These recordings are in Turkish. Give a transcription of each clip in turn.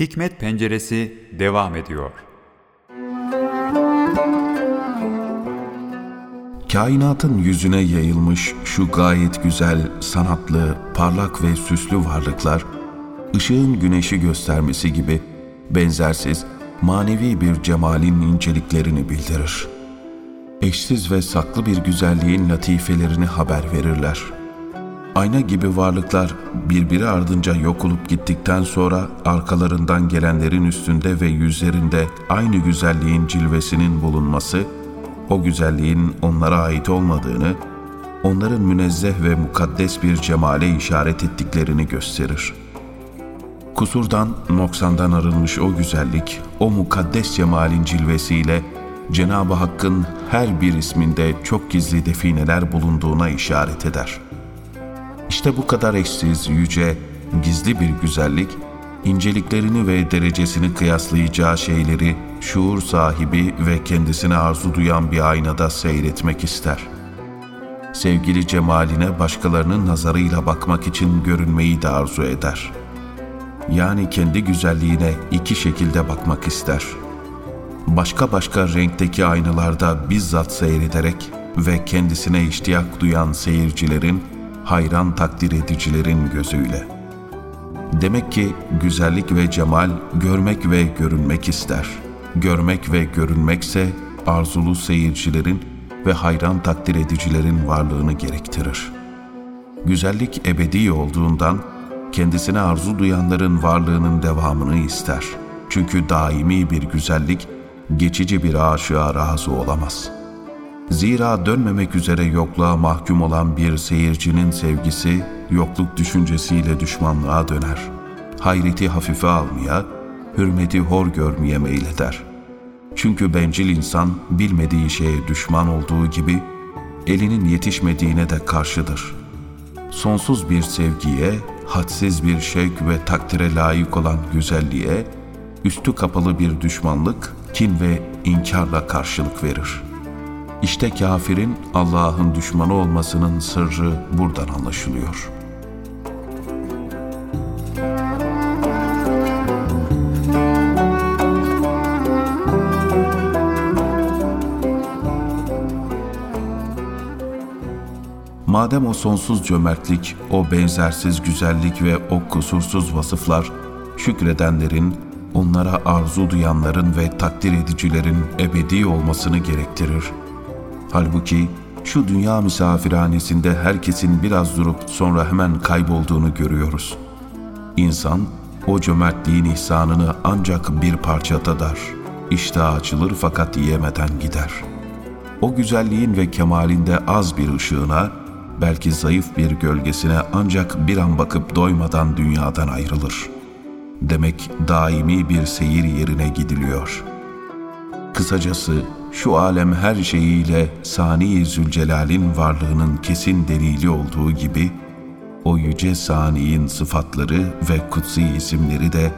Hikmet Penceresi devam ediyor. Kainatın yüzüne yayılmış şu gayet güzel, sanatlı, parlak ve süslü varlıklar, ışığın güneşi göstermesi gibi benzersiz, manevi bir cemalin inceliklerini bildirir. Eşsiz ve saklı bir güzelliğin latifelerini haber verirler.'' Ayna gibi varlıklar birbiri ardınca yok olup gittikten sonra arkalarından gelenlerin üstünde ve yüzlerinde aynı güzelliğin cilvesinin bulunması, o güzelliğin onlara ait olmadığını, onların münezzeh ve mukaddes bir cemale işaret ettiklerini gösterir. Kusurdan, noksandan arınmış o güzellik, o mukaddes cemalin cilvesiyle Cenab-ı Hakk'ın her bir isminde çok gizli defineler bulunduğuna işaret eder.'' İşte bu kadar eşsiz, yüce, gizli bir güzellik, inceliklerini ve derecesini kıyaslayacağı şeyleri şuur sahibi ve kendisine arzu duyan bir aynada seyretmek ister. Sevgili cemaline başkalarının nazarıyla bakmak için görünmeyi de arzu eder. Yani kendi güzelliğine iki şekilde bakmak ister. Başka başka renkteki aynalarda bizzat seyrederek ve kendisine iştiyak duyan seyircilerin hayran takdir edicilerin gözüyle. Demek ki güzellik ve cemal görmek ve görünmek ister. Görmek ve görünmekse arzulu seyircilerin ve hayran takdir edicilerin varlığını gerektirir. Güzellik ebedi olduğundan kendisine arzu duyanların varlığının devamını ister. Çünkü daimi bir güzellik geçici bir aşığa razı olamaz.'' Zira dönmemek üzere yokluğa mahkum olan bir seyircinin sevgisi, yokluk düşüncesiyle düşmanlığa döner. Hayreti hafife almaya, hürmeti hor görmeye meyleder. Çünkü bencil insan bilmediği şeye düşman olduğu gibi, elinin yetişmediğine de karşıdır. Sonsuz bir sevgiye, hadsiz bir şevk ve takdire layık olan güzelliğe, üstü kapalı bir düşmanlık, kin ve inkarla karşılık verir.'' İşte kafirin Allah'ın düşmanı olmasının sırrı buradan anlaşılıyor. Madem o sonsuz cömertlik, o benzersiz güzellik ve o kusursuz vasıflar şükredenlerin, onlara arzu duyanların ve takdir edicilerin ebedi olmasını gerektirir.'' Halbuki şu dünya misafirhanesinde herkesin biraz durup sonra hemen kaybolduğunu görüyoruz. İnsan o cömertliğin ihsanını ancak bir parça tadar. İştah açılır fakat yiyemeden gider. O güzelliğin ve kemalinde az bir ışığına, belki zayıf bir gölgesine ancak bir an bakıp doymadan dünyadan ayrılır. Demek daimi bir seyir yerine gidiliyor. Kısacası şu alem her şeyiyle Sani Zülcelal'in varlığının kesin delili olduğu gibi, o yüce Sani'in sıfatları ve kutsi isimleri de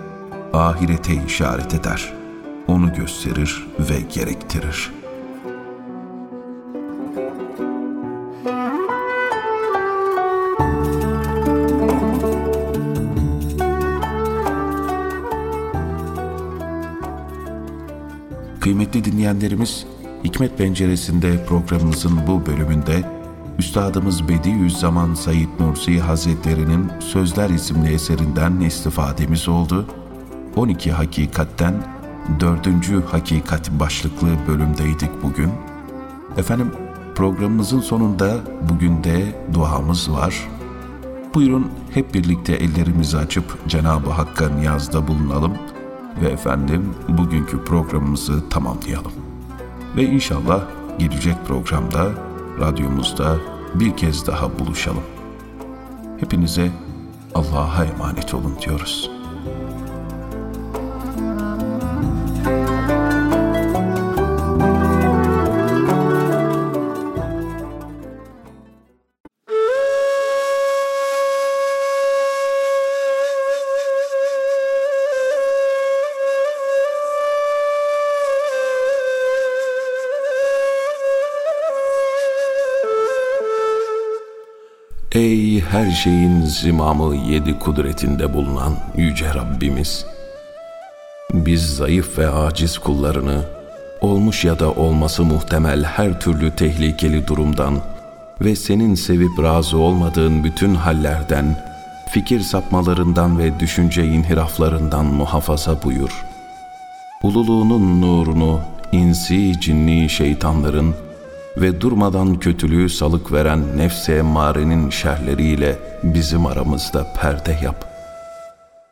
ahirete işaret eder. Onu gösterir ve gerektirir.'' Kıymetli dinleyenlerimiz, Hikmet Penceresi'nde programımızın bu bölümünde Üstadımız Bediüzzaman Said Nursi Hazretleri'nin Sözler isimli eserinden istifademiz oldu. 12 Hakikatten 4. Hakikat başlıklı bölümdeydik bugün. Efendim programımızın sonunda bugün de duamız var. Buyurun hep birlikte ellerimizi açıp Cenab-ı Hakk'a niyazda bulunalım ve efendim bugünkü programımızı tamamlayalım. Ve inşallah gelecek programda radyomuzda bir kez daha buluşalım. Hepinize Allah'a emanet olun diyoruz. Her şeyin zimamı yedi kudretinde bulunan Yüce Rabbimiz, Biz zayıf ve aciz kullarını, olmuş ya da olması muhtemel her türlü tehlikeli durumdan ve senin sevip razı olmadığın bütün hallerden, fikir sapmalarından ve düşünce inhiraflarından muhafaza buyur. Ululuğunun nurunu insi cinni şeytanların ve durmadan kötülüğü salık veren nefse emmarenin şerleriyle bizim aramızda perde yap.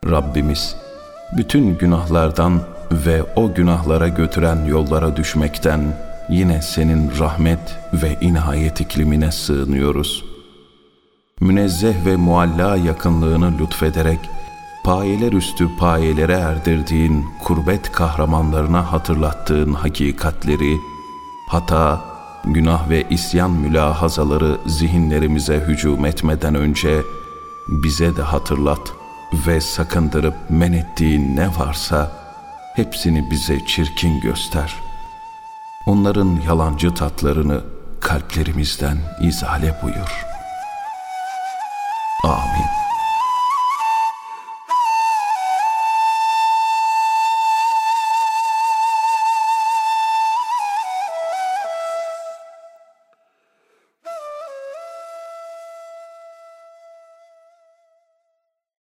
Rabbimiz, bütün günahlardan ve o günahlara götüren yollara düşmekten yine senin rahmet ve inayet iklimine sığınıyoruz. Münezzeh ve mualla yakınlığını lütfederek, payeler üstü payelere erdirdiğin kurbet kahramanlarına hatırlattığın hakikatleri, hata, günah ve isyan mülahazaları zihinlerimize hücum etmeden önce bize de hatırlat ve sakındırıp men ettiğin ne varsa hepsini bize çirkin göster. Onların yalancı tatlarını kalplerimizden izale buyur. Amin.